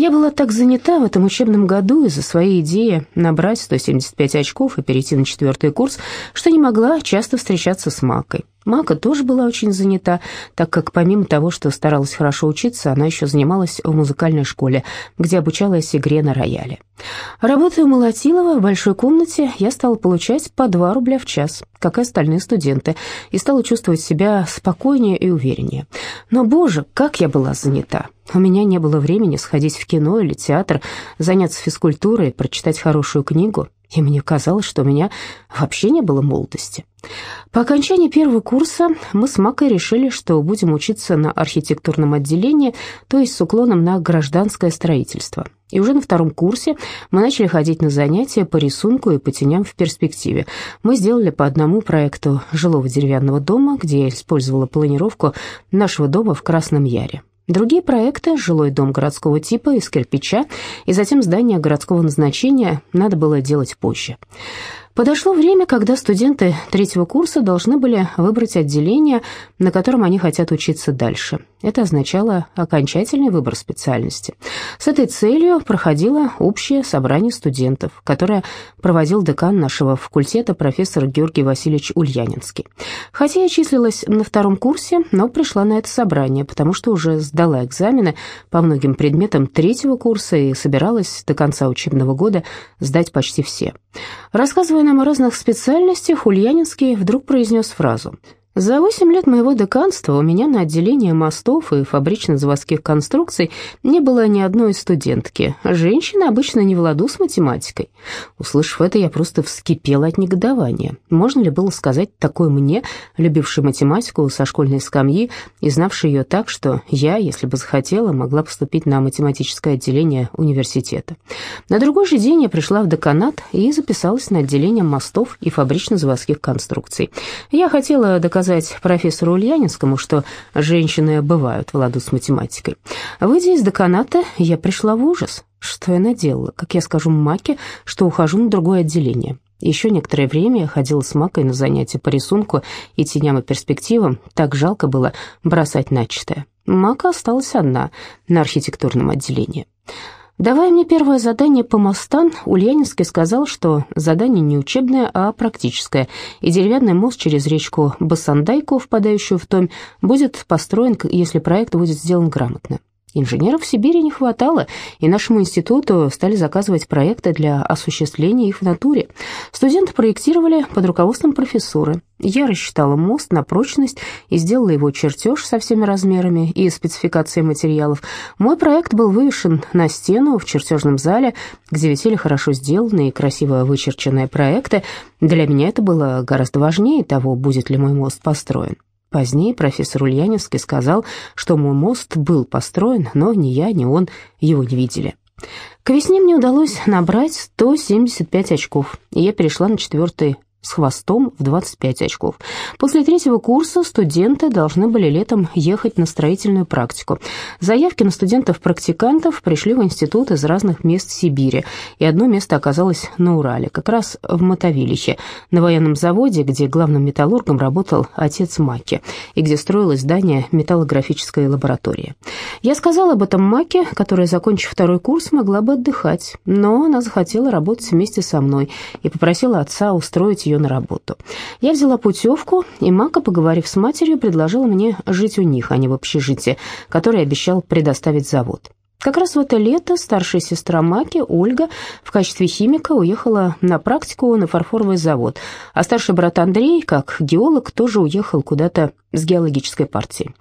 Я была так занята в этом учебном году из-за своей идеи набрать 175 очков и перейти на четвертый курс, что не могла часто встречаться с Макой. Мака тоже была очень занята, так как помимо того, что старалась хорошо учиться, она еще занималась в музыкальной школе, где обучалась игре на рояле. Работая у Молотилова в большой комнате, я стала получать по 2 рубля в час, как и остальные студенты, и стала чувствовать себя спокойнее и увереннее. Но, боже, как я была занята! У меня не было времени сходить в кино или театр, заняться физкультурой, прочитать хорошую книгу и мне казалось, что у меня вообще не было молодости. По окончании первого курса мы с Макой решили, что будем учиться на архитектурном отделении, то есть с уклоном на гражданское строительство. И уже на втором курсе мы начали ходить на занятия по рисунку и по теням в перспективе. Мы сделали по одному проекту жилого деревянного дома, где я использовала планировку нашего дома в Красном Яре. Другие проекты – жилой дом городского типа из кирпича и затем здание городского назначения – надо было делать позже. Подошло время, когда студенты третьего курса должны были выбрать отделение, на котором они хотят учиться дальше. Это означало окончательный выбор специальности. С этой целью проходило общее собрание студентов, которое проводил декан нашего факультета профессор Георгий Васильевич Ульянинский. Хотя я числилась на втором курсе, но пришла на это собрание, потому что уже сдала экзамены по многим предметам третьего курса и собиралась до конца учебного года сдать почти все. Рассказывая нам о разных специальностях, Ульянинский вдруг произнес фразу за восемь лет моего деканства у меня на отделении мостов и фабрично-заводских конструкций не было ни одной студентки. Женщины обычно не в ладу с математикой. Услышав это, я просто вскипела от негодования. Можно ли было сказать такое мне, любившей математику со школьной скамьи и знавшей ее так, что я, если бы захотела, могла поступить на математическое отделение университета? На другой же день я пришла в деканат и записалась на отделение мостов и фабрично-заводских конструкций. Я хотела доказать сказать профессору Ульянинскому, что женщины бывают в ладу с математикой. Выйдя из деканата, я пришла в ужас. Что я наделала? Как я скажу Маке, что ухожу на другое отделение? Еще некоторое время я ходила с Макой на занятия по рисунку и теням и перспективам. Так жалко было бросать начатое. Мака осталась одна на архитектурном отделении. Давая мне первое задание по мостам, Ульянинский сказал, что задание не учебное, а практическое, и деревянный мост через речку Басандайку, впадающую в Томь, будет построен, если проект будет сделан грамотно. Инженеров в Сибири не хватало, и нашему институту стали заказывать проекты для осуществления их в натуре. Студенты проектировали под руководством профессора. Я рассчитала мост на прочность и сделала его чертеж со всеми размерами и спецификацией материалов. Мой проект был вывешен на стену в чертежном зале, где висели хорошо сделанные и красиво вычерченные проекты. Для меня это было гораздо важнее того, будет ли мой мост построен. Позднее профессор Ульяневский сказал, что мой мост был построен, но ни я, ни он его не видели. К весне мне удалось набрать 175 очков, и я перешла на четвертый с хвостом в 25 очков. После третьего курса студенты должны были летом ехать на строительную практику. Заявки на студентов-практикантов пришли в институт из разных мест Сибири, и одно место оказалось на Урале, как раз в Мотовилихе, на военном заводе, где главным металлургом работал отец Маки, и где строилось здание металлографической лаборатории. Я сказала об этом Маке, которая, закончив второй курс, могла бы отдыхать, но она захотела работать вместе со мной и попросила отца устроить ее на работу. Я взяла путевку, и Мака, поговорив с матерью, предложила мне жить у них, а не в общежитии, которое обещал предоставить завод. Как раз в это лето старшая сестра Маки, Ольга, в качестве химика уехала на практику на фарфоровый завод, а старший брат Андрей, как геолог, тоже уехал куда-то с геологической партией.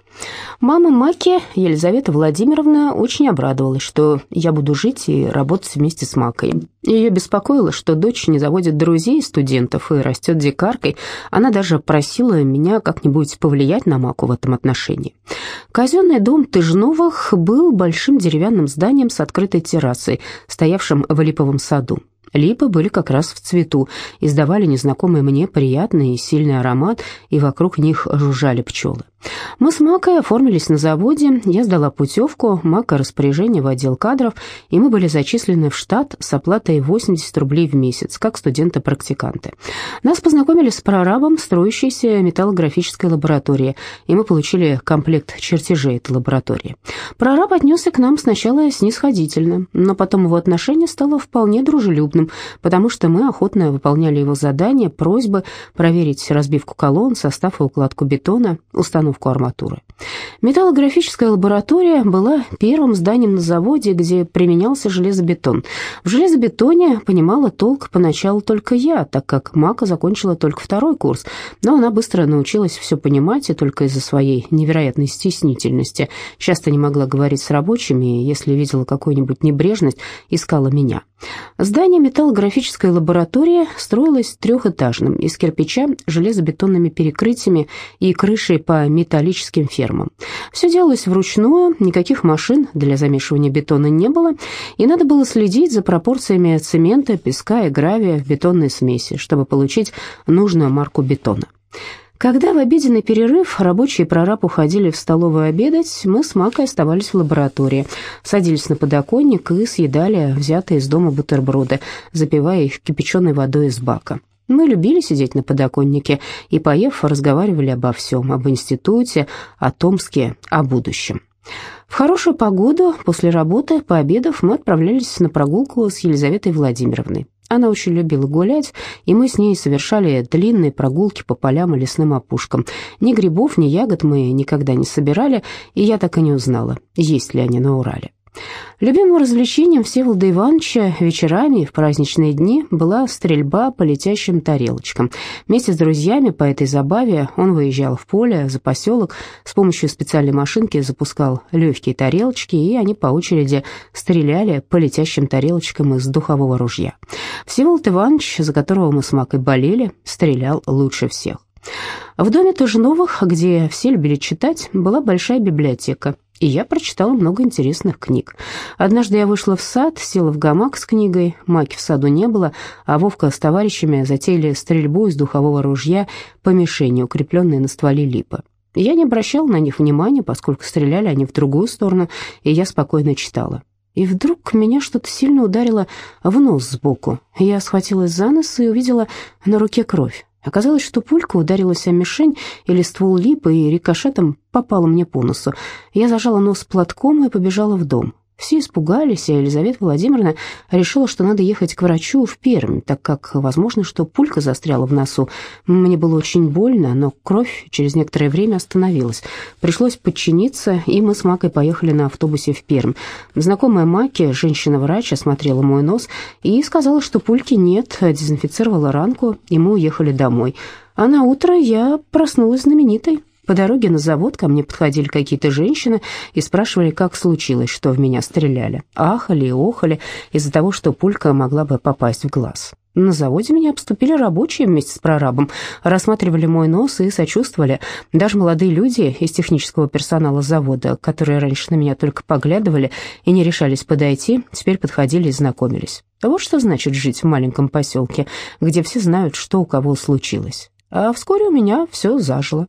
Мама Маки, Елизавета Владимировна, очень обрадовалась, что я буду жить и работать вместе с Макой. Ее беспокоило, что дочь не заводит друзей, студентов и растет дикаркой. Она даже просила меня как-нибудь повлиять на Маку в этом отношении. Казенный дом Тыжновых был большим деревянным зданием с открытой террасой, стоявшим в липовом саду. Липы были как раз в цвету, издавали незнакомый мне приятный и сильный аромат, и вокруг них жужжали пчелы. Мы с Макой оформились на заводе, я сдала путевку, Мака распоряжение в отдел кадров, и мы были зачислены в штат с оплатой 80 рублей в месяц, как студенты-практиканты. Нас познакомили с прорабом строящейся металлографической лаборатории, и мы получили комплект чертежей этой лаборатории. Прораб отнесся к нам сначала снисходительно, но потом его отношение стало вполне дружелюбным, потому что мы охотно выполняли его задания, просьбы проверить разбивку колонн, состав и укладку бетона, установку арматуры. Металлографическая лаборатория была первым зданием на заводе, где применялся железобетон. В железобетоне понимала толк поначалу только я, так как Мака закончила только второй курс, но она быстро научилась все понимать и только из-за своей невероятной стеснительности часто не могла говорить с рабочими, если видела какую-нибудь небрежность, искала меня. Здание металлографической лаборатории строилось трехэтажным, из кирпича, железобетонными перекрытиями и крышей по металлическим фермам. Все делалось вручную, никаких машин для замешивания бетона не было, и надо было следить за пропорциями цемента, песка и гравия в бетонной смеси, чтобы получить нужную марку бетона. Когда в обеденный перерыв рабочие и прораб уходили в столовую обедать, мы с Макой оставались в лаборатории, садились на подоконник и съедали взятые из дома бутерброды, запивая их кипяченой водой из бака. Мы любили сидеть на подоконнике и, поев, разговаривали обо всем, об институте, о Томске, о будущем. В хорошую погоду после работы, пообедав, мы отправлялись на прогулку с Елизаветой Владимировной. Она очень любила гулять, и мы с ней совершали длинные прогулки по полям и лесным опушкам. Ни грибов, ни ягод мы никогда не собирали, и я так и не узнала, есть ли они на Урале. Любимым развлечением Всеволода Ивановича вечерами и в праздничные дни была стрельба по летящим тарелочкам. Вместе с друзьями по этой забаве он выезжал в поле, за поселок, с помощью специальной машинки запускал легкие тарелочки, и они по очереди стреляли по летящим тарелочкам из духового ружья. Всеволод Иванович, за которого мы с Макой болели, стрелял лучше всех. В доме Тужновых, где все любили читать, была большая библиотека – и я прочитала много интересных книг. Однажды я вышла в сад, села в гамак с книгой, Маки в саду не было, а Вовка с товарищами затеяли стрельбу из духового ружья по мишени, укрепленной на стволе липы. Я не обращала на них внимания, поскольку стреляли они в другую сторону, и я спокойно читала. И вдруг меня что-то сильно ударило в нос сбоку. Я схватилась за нос и увидела на руке кровь. Оказалось, что пулька ударилась о мишень или ствол липы и рикошетом попала мне по носу. Я зажала нос платком и побежала в дом. Все испугались, а Елизавета Владимировна решила, что надо ехать к врачу в Пермь, так как возможно, что пулька застряла в носу. Мне было очень больно, но кровь через некоторое время остановилась. Пришлось подчиниться, и мы с Макой поехали на автобусе в Пермь. Знакомая Маки, женщина-врач, осмотрела мой нос и сказала, что пульки нет, дезинфицировала ранку, и мы уехали домой. А на утро я проснулась знаменитой. По дороге на завод ко мне подходили какие-то женщины и спрашивали, как случилось, что в меня стреляли. Ахали и охали из-за того, что пулька могла бы попасть в глаз. На заводе меня обступили рабочие вместе с прорабом, рассматривали мой нос и сочувствовали. Даже молодые люди из технического персонала завода, которые раньше на меня только поглядывали и не решались подойти, теперь подходили и знакомились. Вот что значит жить в маленьком поселке, где все знают, что у кого случилось. А вскоре у меня все зажило.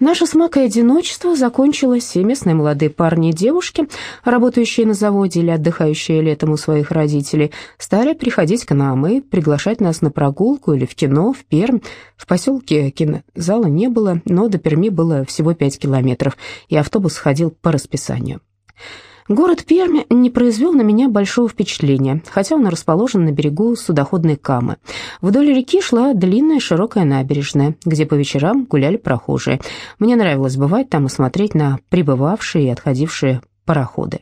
Наше с Макой одиночество закончилось, и местные молодые парни и девушки, работающие на заводе или отдыхающие летом у своих родителей, стали приходить к нам и приглашать нас на прогулку или в кино, в Пермь. В поселке кинозала не было, но до Перми было всего пять километров, и автобус ходил по расписанию. Город Пермь не произвел на меня большого впечатления, хотя он расположен на берегу судоходной Камы. Вдоль реки шла длинная широкая набережная, где по вечерам гуляли прохожие. Мне нравилось бывать там и смотреть на прибывавшие и отходившие пароходы.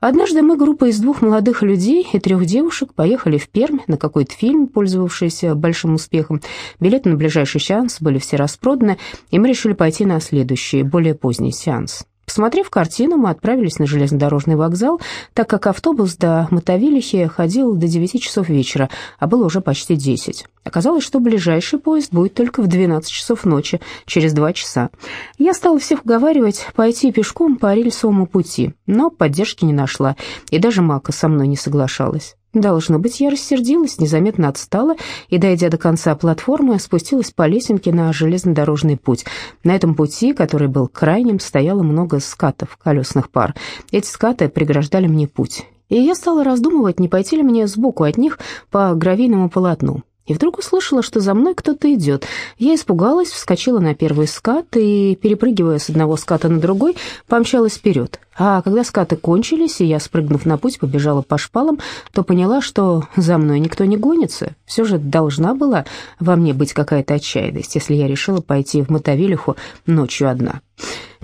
Однажды мы, группа из двух молодых людей и трех девушек, поехали в Пермь на какой-то фильм, пользовавшийся большим успехом. Билеты на ближайший сеанс были все распроданы, и мы решили пойти на следующий, более поздний сеанс. Посмотрев картину, мы отправились на железнодорожный вокзал, так как автобус до Мотовилихи ходил до 9 часов вечера, а было уже почти 10. Оказалось, что ближайший поезд будет только в 12 часов ночи, через два часа. Я стала всех уговаривать пойти пешком по рельсовому пути, но поддержки не нашла, и даже Мака со мной не соглашалась. Должно быть, я рассердилась, незаметно отстала и, дойдя до конца платформы, спустилась по лесенке на железнодорожный путь. На этом пути, который был крайним, стояло много скатов, колесных пар. Эти скаты преграждали мне путь. И я стала раздумывать, не пойти ли мне сбоку от них по гравийному полотну. И вдруг услышала, что за мной кто-то идет. Я испугалась, вскочила на первый скат и, перепрыгивая с одного ската на другой, помчалась вперед. А когда скаты кончились, и я, спрыгнув на путь, побежала по шпалам, то поняла, что за мной никто не гонится. Все же должна была во мне быть какая-то отчаянность, если я решила пойти в Мотовилиху ночью одна.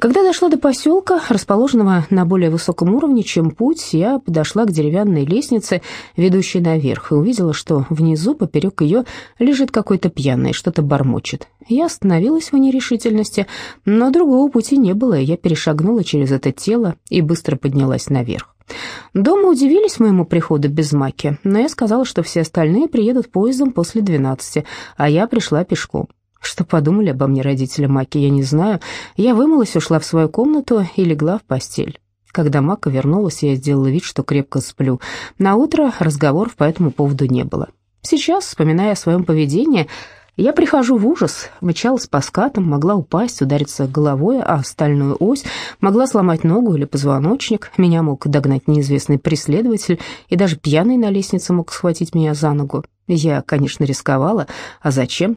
Когда дошла до поселка, расположенного на более высоком уровне, чем путь, я подошла к деревянной лестнице, ведущей наверх, и увидела, что внизу, поперек ее, лежит какой-то пьяный, что-то бормочет. Я остановилась в нерешительности, но другого пути не было, и я перешагнула через это тело и быстро поднялась наверх. Дома удивились моему приходу без маки, но я сказала, что все остальные приедут поездом после двенадцати, а я пришла пешком. Что подумали обо мне родители Маки, я не знаю. Я вымылась, ушла в свою комнату и легла в постель. Когда Мака вернулась, я сделала вид, что крепко сплю. На утро разговоров по этому поводу не было. Сейчас, вспоминая о своем поведении, я прихожу в ужас, мчалась по скатам, могла упасть, удариться головой о стальную ось, могла сломать ногу или позвоночник, меня мог догнать неизвестный преследователь, и даже пьяный на лестнице мог схватить меня за ногу. Я, конечно, рисковала, а зачем?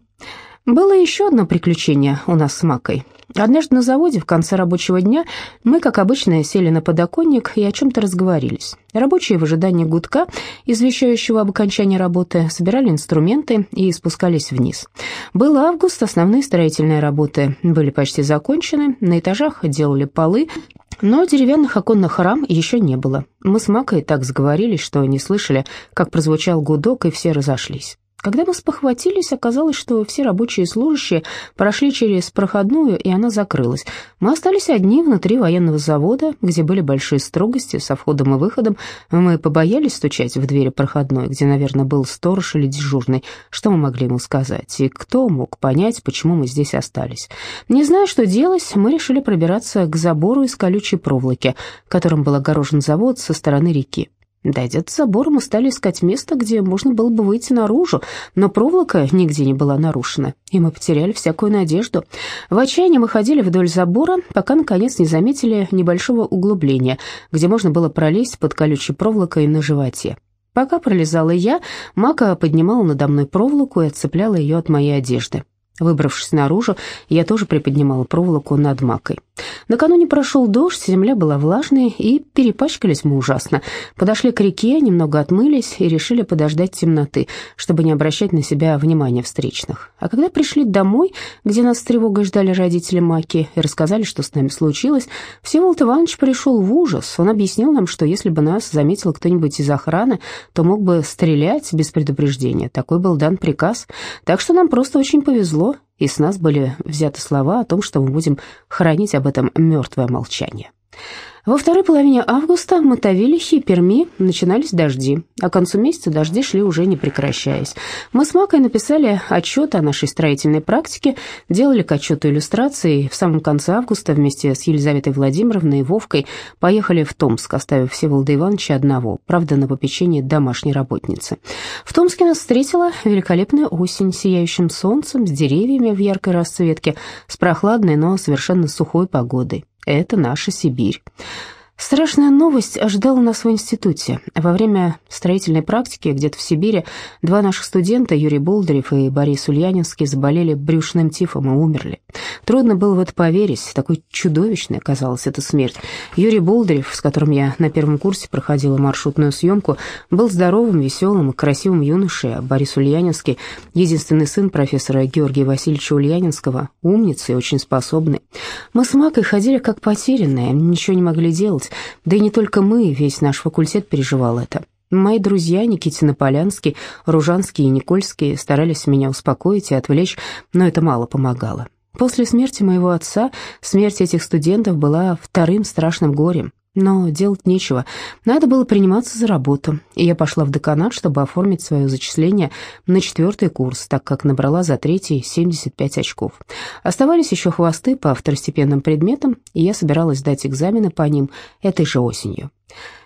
Было еще одно приключение у нас с Макой. Однажды на заводе в конце рабочего дня мы, как обычно, сели на подоконник и о чем-то разговорились. Рабочие в ожидании гудка, извещающего об окончании работы, собирали инструменты и спускались вниз. Был август, основные строительные работы были почти закончены, на этажах делали полы, но деревянных оконных рам еще не было. Мы с Макой так сговорились, что не слышали, как прозвучал гудок, и все разошлись. Когда мы спохватились, оказалось, что все рабочие и служащие прошли через проходную, и она закрылась. Мы остались одни внутри военного завода, где были большие строгости со входом и выходом. Мы побоялись стучать в двери проходной, где, наверное, был сторож или дежурный. Что мы могли ему сказать? И кто мог понять, почему мы здесь остались? Не зная, что делать, мы решили пробираться к забору из колючей проволоки, которым был огорожен завод со стороны реки. Дойдя до забора, мы стали искать место, где можно было бы выйти наружу, но проволока нигде не была нарушена, и мы потеряли всякую надежду. В отчаянии мы ходили вдоль забора, пока, наконец, не заметили небольшого углубления, где можно было пролезть под колючей проволокой на животе. Пока пролезала я, Мака поднимала надо мной проволоку и отцепляла ее от моей одежды. Выбравшись наружу, я тоже приподнимала проволоку над макой. Накануне прошел дождь, земля была влажной, и перепачкались мы ужасно. Подошли к реке, немного отмылись и решили подождать темноты, чтобы не обращать на себя внимания встречных. А когда пришли домой, где нас с тревогой ждали родители Маки и рассказали, что с нами случилось, Всеволод Иванович пришел в ужас. Он объяснил нам, что если бы нас заметил кто-нибудь из охраны, то мог бы стрелять без предупреждения. Такой был дан приказ. Так что нам просто очень повезло и с нас были взяты слова о том, что мы будем хранить об этом мертвое молчание. Во второй половине августа в Мотовилихе и Перми начинались дожди, а к концу месяца дожди шли уже не прекращаясь. Мы с Макой написали отчет о нашей строительной практике, делали к отчету иллюстрации, в самом конце августа вместе с Елизаветой Владимировной и Вовкой поехали в Томск, оставив Всеволода Ивановича одного, правда, на попечение домашней работницы. В Томске нас встретила великолепная осень с сияющим солнцем, с деревьями в яркой расцветке, с прохладной, но совершенно сухой погодой. Это наша Сибирь. Страшная новость ожидала нас в институте. Во время строительной практики где-то в Сибири два наших студента, Юрий Болдырев и Борис Ульянинский, заболели брюшным тифом и умерли. Трудно было в это поверить, такой чудовищной оказалась эта смерть. Юрий Болдырев, с которым я на первом курсе проходила маршрутную съемку, был здоровым, веселым и красивым юношей, а Борис Ульянинский, единственный сын профессора Георгия Васильевича Ульянинского, умница и очень способный. Мы с Макой ходили как потерянные, ничего не могли делать, да и не только мы, весь наш факультет переживал это. Мои друзья Никитина Полянский, Ружанский и Никольский старались меня успокоить и отвлечь, но это мало помогало. После смерти моего отца смерть этих студентов была вторым страшным горем. Но делать нечего, надо было приниматься за работу, и я пошла в деканат, чтобы оформить свое зачисление на четвертый курс, так как набрала за третий 75 очков. Оставались еще хвосты по второстепенным предметам, и я собиралась сдать экзамены по ним этой же осенью.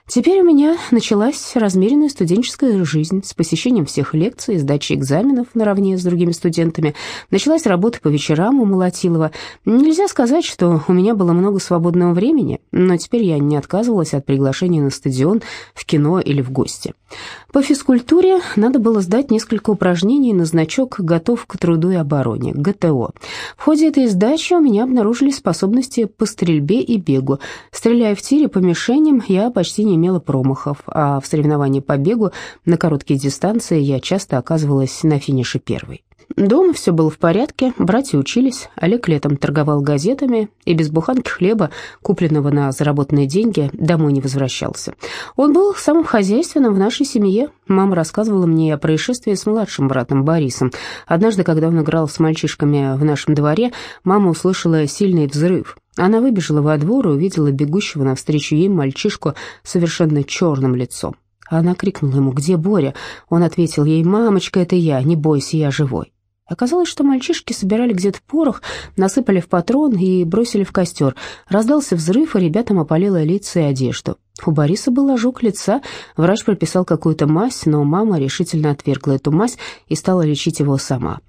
Теперь у меня началась размеренная студенческая жизнь с посещением всех лекций, сдачей экзаменов наравне с другими студентами. Началась работа по вечерам у Молотилова. Нельзя сказать, что у меня было много свободного времени, но теперь я не отказывалась от приглашения на стадион, в кино или в гости. По физкультуре надо было сдать несколько упражнений на значок «Готов к труду и обороне» ГТО. В ходе этой сдачи у меня обнаружили способности по стрельбе и бегу. Стреляя в тире по мишеням, я почти не имела промахов, а в соревновании по бегу на короткие дистанции я часто оказывалась на финише первой. Дома все было в порядке, братья учились, Олег летом торговал газетами и без буханки хлеба, купленного на заработанные деньги, домой не возвращался. Он был самым хозяйственным в нашей семье. Мама рассказывала мне о происшествии с младшим братом Борисом. Однажды, когда он играл с мальчишками в нашем дворе, мама услышала сильный взрыв. Она выбежала во двор и увидела бегущего навстречу ей мальчишку совершенно черным лицом. Она крикнула ему «Где Боря?». Он ответил ей «Мамочка, это я, не бойся, я живой». Оказалось, что мальчишки собирали где-то порох, насыпали в патрон и бросили в костер. Раздался взрыв, и ребятам опалило лица и одежду. У Бориса был ожог лица, врач прописал какую-то мазь, но мама решительно отвергла эту мазь и стала лечить его сама.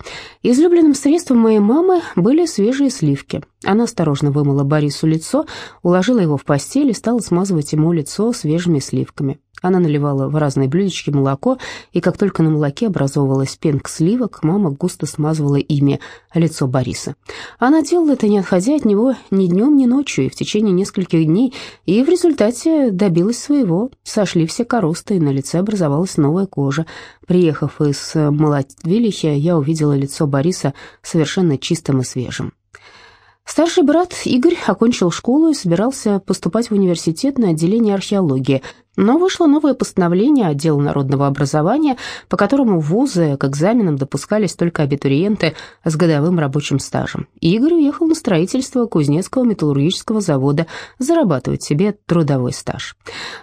Излюбленным средством моей мамы были свежие сливки. Она осторожно вымыла Борису лицо, уложила его в постель и стала смазывать ему лицо свежими сливками. Она наливала в разные блюдечки молоко, и как только на молоке образовывалась пенка сливок, мама густо смазывала ими лицо Бориса. Она делала это, не отходя от него ни днем, ни ночью, и в течение нескольких дней, и в результате добилась своего. Сошли все коросты, и на лице образовалась новая кожа. Приехав из Молотвилихи, я увидела лицо Бориса совершенно чистым и свежим. Старший брат Игорь окончил школу и собирался поступать в университет на отделение археологии, но вышло новое постановление отдела народного образования, по которому вузы к экзаменам допускались только абитуриенты с годовым рабочим стажем. Игорь уехал на строительство Кузнецкого металлургического завода зарабатывать себе трудовой стаж.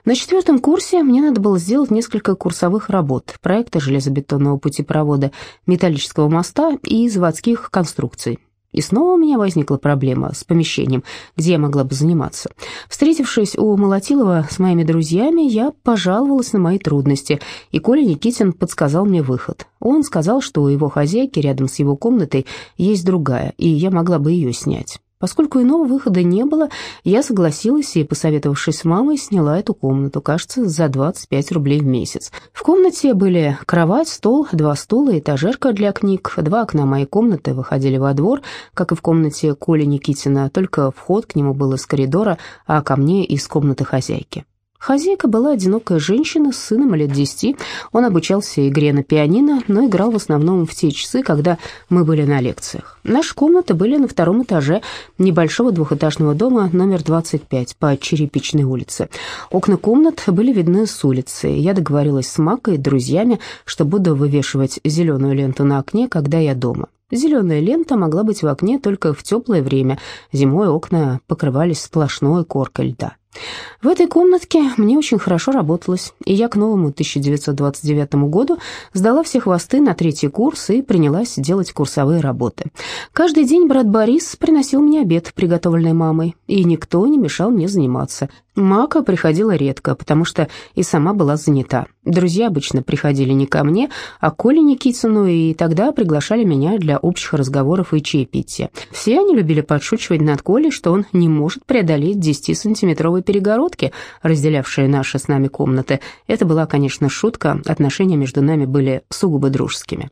На четвертом курсе мне надо было сделать несколько курсовых работ, проекта железобетонного путепровода, металлического моста и заводских конструкций. И снова у меня возникла проблема с помещением, где я могла бы заниматься. Встретившись у Молотилова с моими друзьями, я пожаловалась на мои трудности, и Коля Никитин подсказал мне выход. Он сказал, что у его хозяйки рядом с его комнатой есть другая, и я могла бы ее снять. Поскольку иного выхода не было, я согласилась и, посоветовавшись с мамой, сняла эту комнату, кажется, за 25 рублей в месяц. В комнате были кровать, стол, два стула, этажерка для книг. Два окна моей комнаты выходили во двор, как и в комнате Коли Никитина, только вход к нему был из коридора, а ко мне из комнаты хозяйки. Хозяйка была одинокая женщина с сыном лет десяти. Он обучался игре на пианино, но играл в основном в те часы, когда мы были на лекциях. Наши комнаты были на втором этаже небольшого двухэтажного дома номер 25 по Черепичной улице. Окна комнат были видны с улицы. Я договорилась с Макой и друзьями, что буду вывешивать зеленую ленту на окне, когда я дома. Зеленая лента могла быть в окне только в теплое время. Зимой окна покрывались сплошной коркой льда. В этой комнатке мне очень хорошо работалось, и я к новому 1929 году сдала все хвосты на третий курс и принялась делать курсовые работы. Каждый день брат Борис приносил мне обед, приготовленный мамой, и никто не мешал мне заниматься. Мака приходила редко, потому что и сама была занята. Друзья обычно приходили не ко мне, а к Коле Никитину, и тогда приглашали меня для общих разговоров и чаепития. Все они любили подшучивать над Колей, что он не может преодолеть 10-сантиметровой перегородки, разделявшие наши с нами комнаты. Это была, конечно, шутка, отношения между нами были сугубо дружескими.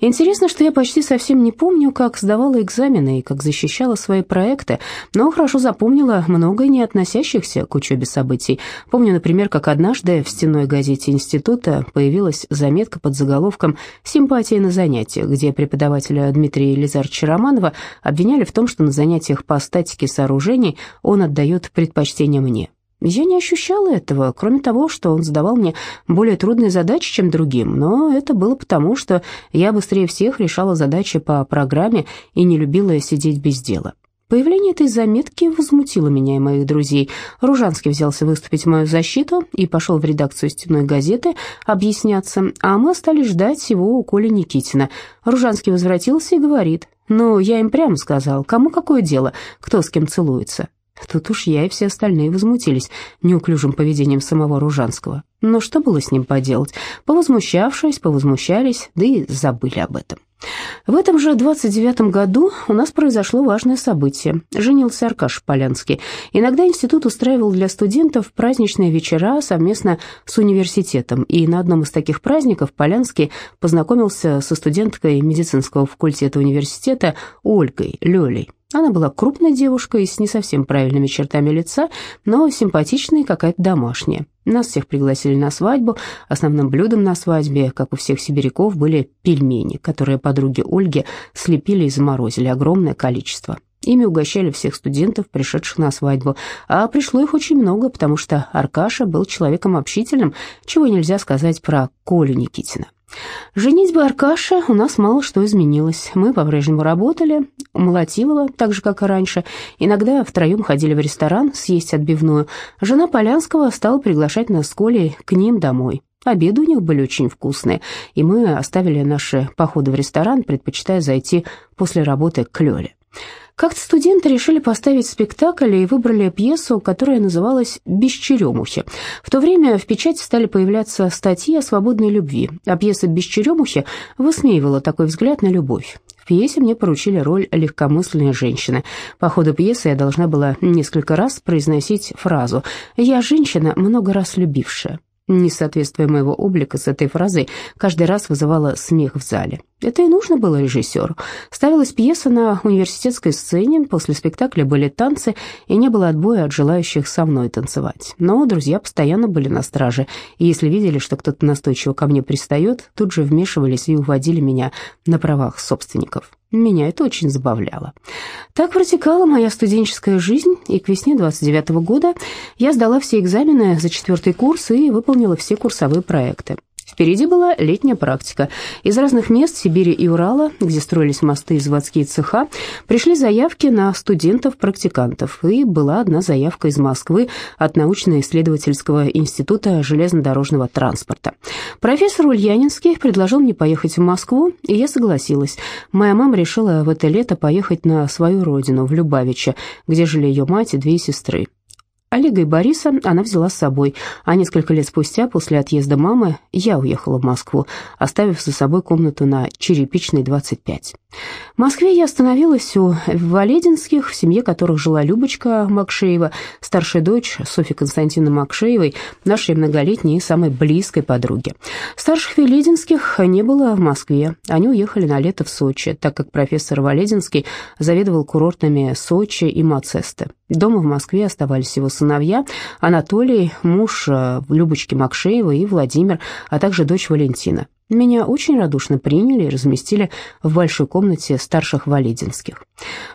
Интересно, что я почти совсем не помню, как сдавала экзамены и как защищала свои проекты, но хорошо запомнила многое не относящихся к учебе событий. Помню, например, как однажды в стенной газете института появилась заметка под заголовком «Симпатии на занятиях», где преподавателя Дмитрия Елизаровича Романова обвиняли в том, что на занятиях по статике сооружений он отдает предпочтение мне. Я не ощущала этого, кроме того, что он задавал мне более трудные задачи, чем другим, но это было потому, что я быстрее всех решала задачи по программе и не любила сидеть без дела. Появление этой заметки возмутило меня и моих друзей. Ружанский взялся выступить в мою защиту и пошел в редакцию «Стенной газеты» объясняться, а мы остались ждать его у Коли Никитина. Ружанский возвратился и говорит, «Ну, я им прямо сказал, кому какое дело, кто с кем целуется?» Тут уж я и все остальные возмутились неуклюжим поведением самого Ружанского. Но что было с ним поделать? Повозмущавшись, повозмущались, да и забыли об этом. В этом же 29-м году у нас произошло важное событие. Женился Аркаш Полянский. Иногда институт устраивал для студентов праздничные вечера совместно с университетом, и на одном из таких праздников Полянский познакомился со студенткой медицинского факультета университета Ольгой Лёлей. Она была крупной девушкой с не совсем правильными чертами лица, но симпатичной какая-то домашняя. Нас всех пригласили на свадьбу. Основным блюдом на свадьбе, как у всех сибиряков, были пельмени, которые подруги Ольги слепили и заморозили огромное количество. Ими угощали всех студентов, пришедших на свадьбу, а пришло их очень много, потому что Аркаша был человеком общительным, чего нельзя сказать про Колю Никитина. Женитьба Аркаши у нас мало что изменилось. Мы по-прежнему работали, у Молотилова, так же, как и раньше. Иногда втроем ходили в ресторан съесть отбивную. Жена Полянского стала приглашать нас с Колей к ним домой. Обеды у них были очень вкусные, и мы оставили наши походы в ресторан, предпочитая зайти после работы к Лёле. Как-то студенты решили поставить спектакль и выбрали пьесу, которая называлась «Без черемухи». В то время в печати стали появляться статьи о свободной любви, а пьеса «Без черемухи» высмеивала такой взгляд на любовь. В пьесе мне поручили роль легкомысленной женщины. По ходу пьесы я должна была несколько раз произносить фразу «Я женщина, много раз любившая». Несоответствие моего облика с этой фразой каждый раз вызывало смех в зале. Это и нужно было режиссеру. Ставилась пьеса на университетской сцене, после спектакля были танцы, и не было отбоя от желающих со мной танцевать. Но друзья постоянно были на страже, и если видели, что кто-то настойчиво ко мне пристает, тут же вмешивались и уводили меня на правах собственников. Меня это очень забавляло. Так протекала моя студенческая жизнь, и к весне 29 -го года я сдала все экзамены за четвертый курс и выполнила все курсовые проекты. Впереди была летняя практика. Из разных мест Сибири и Урала, где строились мосты и заводские цеха, пришли заявки на студентов-практикантов, и была одна заявка из Москвы от научно-исследовательского института железнодорожного транспорта. Профессор Ульянинский предложил мне поехать в Москву, и я согласилась. Моя мама решила в это лето поехать на свою родину, в Любавиче, где жили ее мать и две сестры. Олега и Бориса она взяла с собой, а несколько лет спустя, после отъезда мамы, я уехала в Москву, оставив за собой комнату на Черепичной, 25. В Москве я остановилась у Валединских, в семье которых жила Любочка Макшеева, старшая дочь Софьи Константины Макшеевой, нашей многолетней и самой близкой подруги. Старших Валединских не было в Москве, они уехали на лето в Сочи, так как профессор Валединский заведовал курортами Сочи и Мацесты. Дома в Москве оставались его сыновья Анатолий, муж э, Любочки Макшеевой и Владимир, а также дочь Валентина. Меня очень радушно приняли и разместили в большой комнате старших Валединских.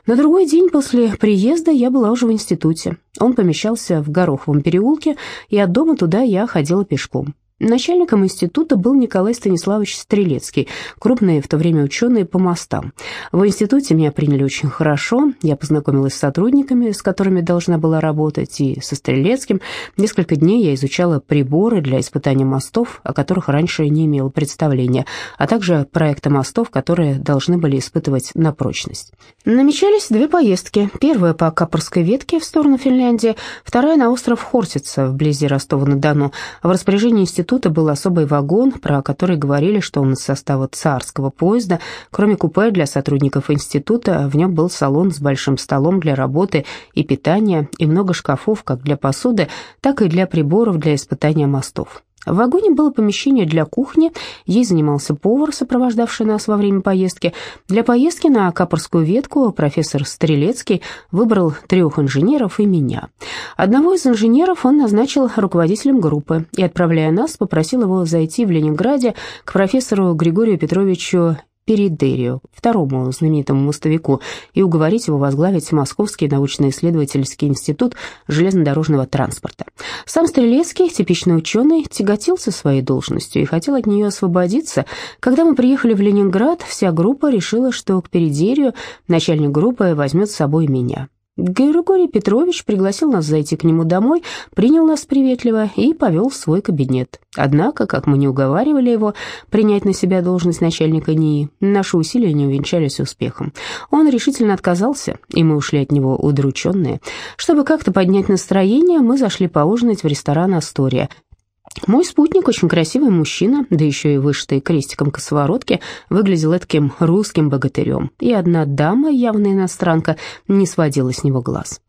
На другой день после приезда я была уже в институте. Он помещался в Гороховом переулке, и от дома туда я ходила пешком. Начальником института был Николай Станиславович Стрелецкий, крупный в то время ученый по мостам. В институте меня приняли очень хорошо, я познакомилась с сотрудниками, с которыми должна была работать, и со Стрелецким. Несколько дней я изучала приборы для испытания мостов, о которых раньше не имела представления, а также проекты мостов, которые должны были испытывать на прочность. Намечались две поездки. Первая по Капорской ветке в сторону Финляндии, вторая на остров Хортица, вблизи Ростова-на-Дону. В распоряжении института института был особый вагон, про который говорили, что он из состава царского поезда. Кроме купе для сотрудников института, в нем был салон с большим столом для работы и питания и много шкафов как для посуды, так и для приборов для испытания мостов. В вагоне было помещение для кухни, ей занимался повар, сопровождавший нас во время поездки. Для поездки на Капорскую ветку профессор Стрелецкий выбрал трех инженеров и меня. Одного из инженеров он назначил руководителем группы и, отправляя нас, попросил его зайти в Ленинграде к профессору Григорию Петровичу Перидерию, второму знаменитому мостовику, и уговорить его возглавить Московский научно-исследовательский институт железнодорожного транспорта. Сам Стрелецкий, типичный ученый, тяготился своей должностью и хотел от нее освободиться. Когда мы приехали в Ленинград, вся группа решила, что к Перидерию начальник группы возьмет с собой меня. Григорий Петрович пригласил нас зайти к нему домой, принял нас приветливо и повел в свой кабинет. Однако, как мы не уговаривали его принять на себя должность начальника НИИ, наши усилия не увенчались успехом. Он решительно отказался, и мы ушли от него удрученные. Чтобы как-то поднять настроение, мы зашли поужинать в ресторан «Астория», мой спутник, очень красивый мужчина, да еще и вышитый крестиком косоворотки, выглядел таким русским богатырем, и одна дама, явно иностранка, не сводила с него глаз.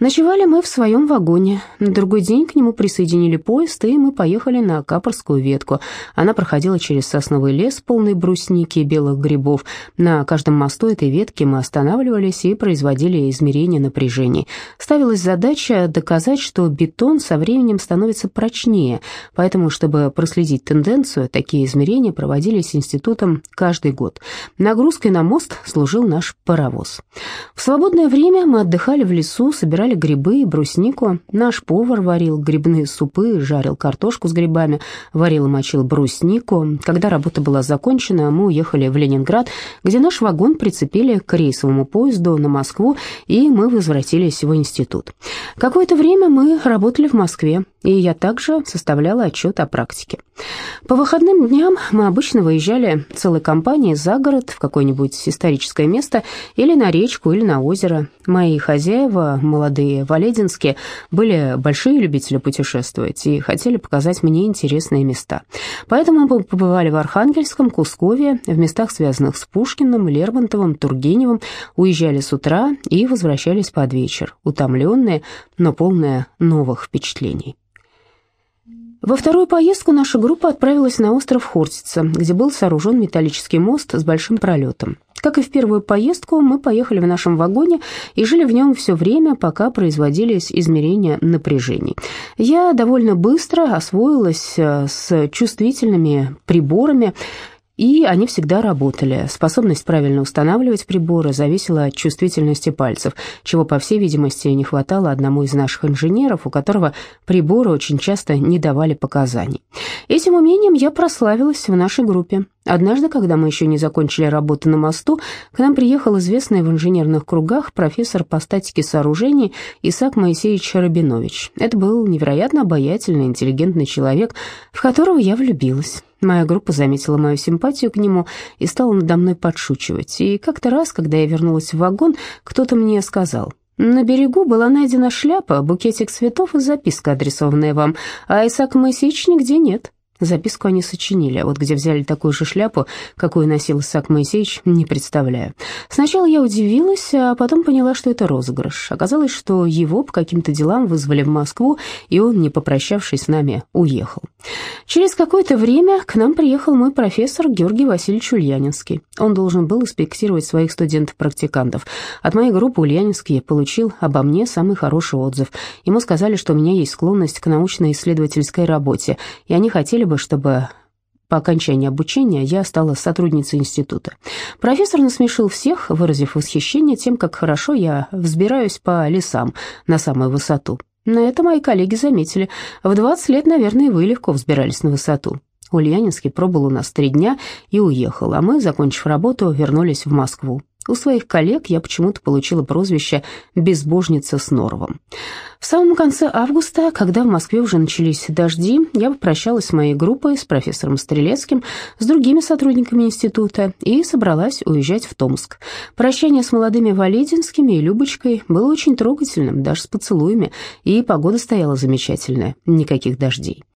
Ночевали мы в своем вагоне. На другой день к нему присоединили поезд, и мы поехали на Капорскую ветку. Она проходила через сосновый лес, полный брусники и белых грибов. На каждом мосту этой ветки мы останавливались и производили измерения напряжений. Ставилась задача доказать, что бетон со временем становится прочнее – Поэтому, чтобы проследить тенденцию, такие измерения проводились институтом каждый год. Нагрузкой на мост служил наш паровоз. В свободное время мы отдыхали в лесу, собирали грибы и бруснику. Наш повар варил грибные супы, жарил картошку с грибами, варил и мочил бруснику. Когда работа была закончена, мы уехали в Ленинград, где наш вагон прицепили к рейсовому поезду на Москву, и мы возвратились в институт. Какое-то время мы работали в Москве, и я также составляла отчет о практике. По выходным дням мы обычно выезжали целой компанией за город в какое-нибудь историческое место или на речку, или на озеро. Мои хозяева, молодые валединские, были большие любители путешествовать и хотели показать мне интересные места. Поэтому мы побывали в Архангельском, Кускове, в местах, связанных с Пушкиным, Лермонтовым, Тургеневым, уезжали с утра и возвращались под вечер, утомленные, но полные новых впечатлений. Во вторую поездку наша группа отправилась на остров Хортица, где был сооружен металлический мост с большим пролетом. Как и в первую поездку, мы поехали в нашем вагоне и жили в нем все время, пока производились измерения напряжений. Я довольно быстро освоилась э, с чувствительными приборами, и они всегда работали. Способность правильно устанавливать приборы зависела от чувствительности пальцев, чего, по всей видимости, не хватало одному из наших инженеров, у которого приборы очень часто не давали показаний. Этим умением я прославилась в нашей группе. Однажды, когда мы еще не закончили работу на мосту, к нам приехал известный в инженерных кругах профессор по статике сооружений Исаак Моисеевич Рабинович. Это был невероятно обаятельный, интеллигентный человек, в которого я влюбилась. Моя группа заметила мою симпатию к нему и стала надо мной подшучивать. И как-то раз, когда я вернулась в вагон, кто-то мне сказал... На берегу была найдена шляпа, букетик цветов и записка, адресованная вам, а Исаак Моисеевич нигде нет. Записку они сочинили, а вот где взяли такую же шляпу, какую носил Исаак Моисеевич, не представляю. Сначала я удивилась, а потом поняла, что это розыгрыш. Оказалось, что его по каким-то делам вызвали в Москву, и он, не попрощавшись с нами, уехал. Через какое-то время к нам приехал мой профессор Георгий Васильевич Ульянинский. Он должен был инспектировать своих студентов-практикантов. От моей группы Ульянинский получил обо мне самый хороший отзыв. Ему сказали, что у меня есть склонность к научно-исследовательской работе, и они хотели бы, чтобы по окончании обучения я стала сотрудницей института. Профессор насмешил всех, выразив восхищение тем, как хорошо я взбираюсь по лесам на самую высоту. На это мои коллеги заметили. В 20 лет, наверное, вы легко взбирались на высоту. Ульянинский пробыл у нас три дня и уехал, а мы, закончив работу, вернулись в Москву. У своих коллег я почему-то получила прозвище «безбожница с норовом». В самом конце августа, когда в Москве уже начались дожди, я попрощалась с моей группой, с профессором Стрелецким, с другими сотрудниками института и собралась уезжать в Томск. Прощание с молодыми Валединскими и Любочкой было очень трогательным, даже с поцелуями, и погода стояла замечательная, никаких дождей.